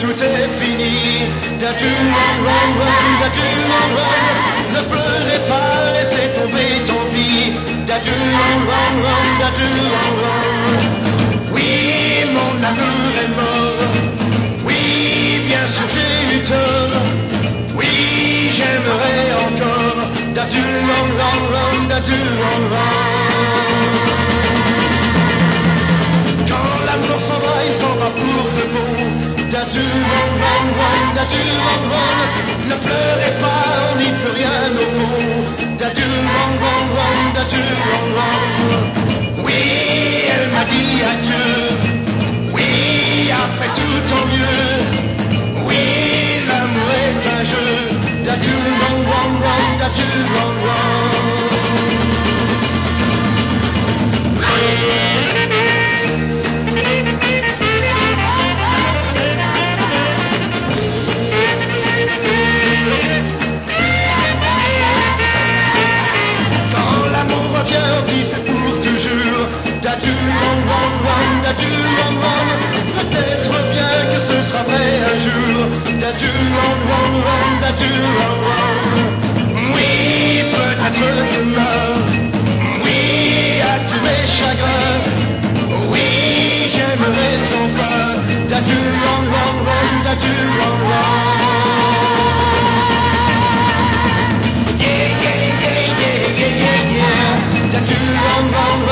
tout est fini. Dadu, run, run, run, dadu, run. Ne pleurez pas, laissez tomber, tant pis. Dadu, run, run, run, run, run. Oui, mon amour est mort. Oui, bien sûr, j'ai eu tort. Oui, j'aimerais encore. Dadu, run, run, run, dadu, run, run. Ne pleurez pas, on n'y peut rien au fond. run, run, t'as. Peut-être bien que ce sera vrai un jour. T'as dû run, run, t'as dû run, run. Oui, peut-être demain. Oui, à tous mes chagrins. Oui, j'aimerais sans fin. T'as dû run, run, t'as dû run. Yeah, yeah, yeah, yeah, yeah, yeah. T'as.